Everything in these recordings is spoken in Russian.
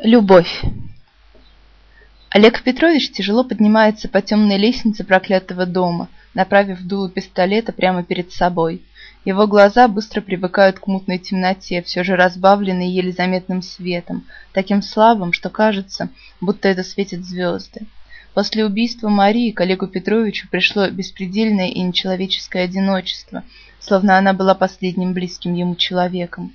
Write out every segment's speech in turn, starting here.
Любовь. Олег Петрович тяжело поднимается по темной лестнице проклятого дома, направив дуло пистолета прямо перед собой. Его глаза быстро привыкают к мутной темноте, все же разбавленной еле заметным светом, таким слабым, что кажется, будто это светят звезды. После убийства Марии к Олегу Петровичу пришло беспредельное и нечеловеческое одиночество, словно она была последним близким ему человеком.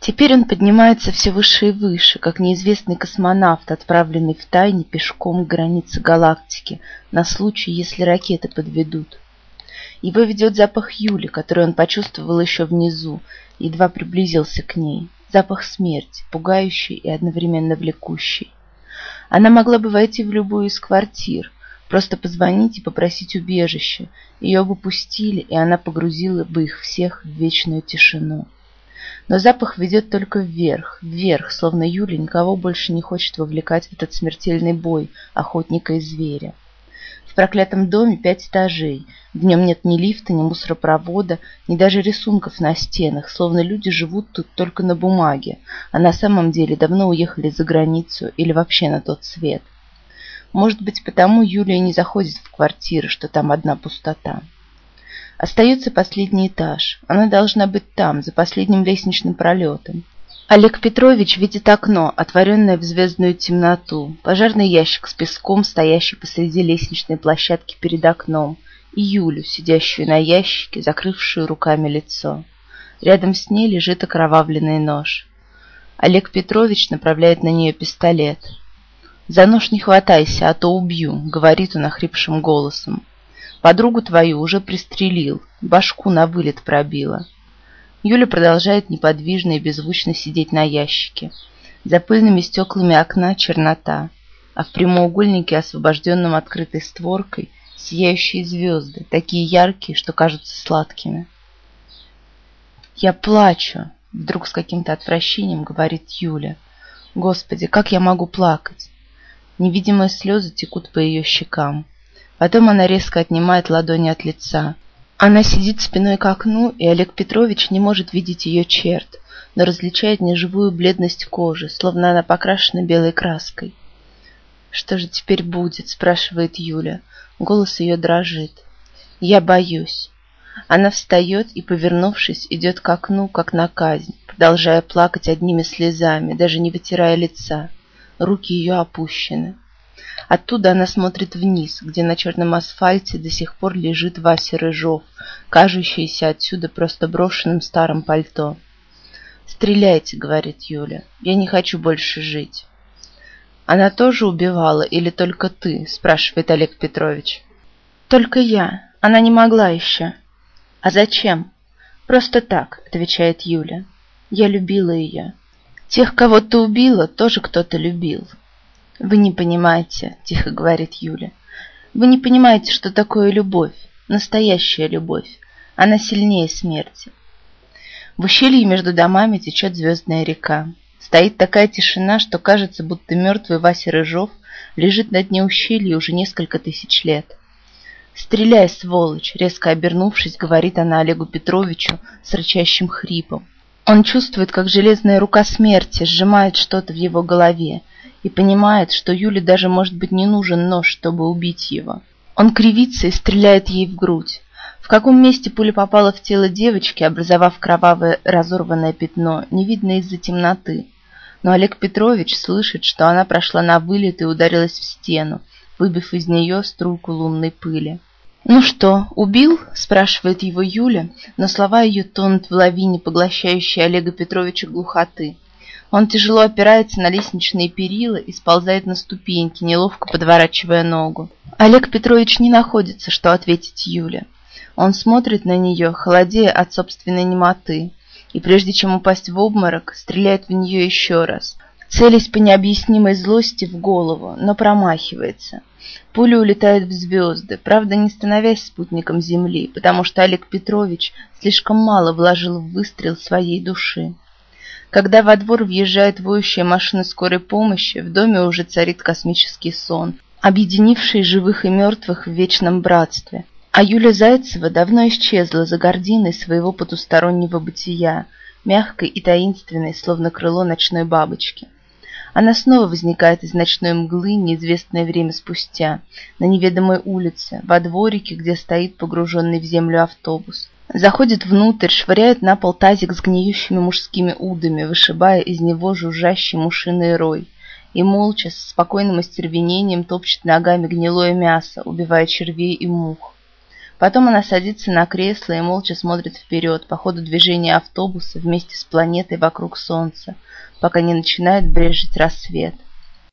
Теперь он поднимается все выше и выше, как неизвестный космонавт, отправленный в тайне пешком к границе галактики, на случай, если ракеты подведут. Его ведет запах Юли, который он почувствовал еще внизу, едва приблизился к ней. Запах смерти, пугающий и одновременно влекущий. Она могла бы войти в любую из квартир, просто позвонить и попросить убежище. Ее бы пустили, и она погрузила бы их всех в вечную тишину. Но запах ведет только вверх, вверх, словно Юля никого больше не хочет вовлекать в этот смертельный бой охотника и зверя. В проклятом доме пять этажей. В нем нет ни лифта, ни мусоропровода, ни даже рисунков на стенах, словно люди живут тут только на бумаге, а на самом деле давно уехали за границу или вообще на тот свет. Может быть, потому Юлия не заходит в квартиры, что там одна пустота. Остается последний этаж. Она должна быть там, за последним лестничным пролетом. Олег Петрович видит окно, отворенное в звездную темноту, пожарный ящик с песком, стоящий посреди лестничной площадки перед окном, и Юлю, сидящую на ящике, закрывшую руками лицо. Рядом с ней лежит окровавленный нож. Олег Петрович направляет на нее пистолет. «За нож не хватайся, а то убью», — говорит он охрипшим голосом. Подругу твою уже пристрелил, башку на вылет пробила. Юля продолжает неподвижно и беззвучно сидеть на ящике. За пыльными стеклами окна чернота, а в прямоугольнике, освобожденном открытой створкой, сияющие звезды, такие яркие, что кажутся сладкими. «Я плачу», — вдруг с каким-то отвращением говорит Юля. «Господи, как я могу плакать?» Невидимые слезы текут по ее щекам. Потом она резко отнимает ладони от лица. Она сидит спиной к окну, и Олег Петрович не может видеть ее черт, но различает неживую бледность кожи, словно она покрашена белой краской. «Что же теперь будет?» – спрашивает Юля. Голос ее дрожит. «Я боюсь». Она встает и, повернувшись, идет к окну, как на казнь, продолжая плакать одними слезами, даже не вытирая лица. Руки ее опущены. Оттуда она смотрит вниз, где на черном асфальте до сих пор лежит Вася Рыжов, кажущийся отсюда просто брошенным старым пальто. «Стреляйте», — говорит Юля, — «я не хочу больше жить». «Она тоже убивала или только ты?» — спрашивает Олег Петрович. «Только я. Она не могла еще». «А зачем?» «Просто так», — отвечает Юля. «Я любила ее». «Тех, кого ты убила, тоже кто-то любил». «Вы не понимаете», — тихо говорит Юля. «Вы не понимаете, что такое любовь, настоящая любовь. Она сильнее смерти». В ущелье между домами течет звездная река. Стоит такая тишина, что кажется, будто мертвый Вася Рыжов лежит на дне ущелья уже несколько тысяч лет. «Стреляй, сволочь!» — резко обернувшись, говорит она Олегу Петровичу с рычащим хрипом. Он чувствует, как железная рука смерти сжимает что-то в его голове, и понимает, что Юле даже может быть не нужен нож, чтобы убить его. Он кривится и стреляет ей в грудь. В каком месте пуля попала в тело девочки, образовав кровавое разорванное пятно, не видно из-за темноты. Но Олег Петрович слышит, что она прошла на вылет и ударилась в стену, выбив из нее струйку лунной пыли. «Ну что, убил?» – спрашивает его Юля, но слова ее тонут в лавине, поглощающей Олега Петровича глухоты. Он тяжело опирается на лестничные перила и сползает на ступеньки, неловко подворачивая ногу. Олег Петрович не находится, что ответить Юле. Он смотрит на нее, холодея от собственной немоты, и прежде чем упасть в обморок, стреляет в нее еще раз, целясь по необъяснимой злости в голову, но промахивается. Пуля улетает в звезды, правда не становясь спутником Земли, потому что Олег Петрович слишком мало вложил в выстрел своей души. Когда во двор въезжает воющая машина скорой помощи, в доме уже царит космический сон, объединивший живых и мертвых в вечном братстве. А Юля Зайцева давно исчезла за гординой своего потустороннего бытия, мягкой и таинственной, словно крыло ночной бабочки. Она снова возникает из ночной мглы неизвестное время спустя, на неведомой улице, во дворике, где стоит погруженный в землю автобус. Заходит внутрь, швыряет на пол тазик с гниющими мужскими удами, вышибая из него жужжащий мушиный рой. И молча, с спокойным остервенением топчет ногами гнилое мясо, убивая червей и мух. Потом она садится на кресло и молча смотрит вперед по ходу движения автобуса вместе с планетой вокруг Солнца, пока не начинает брежить рассвет.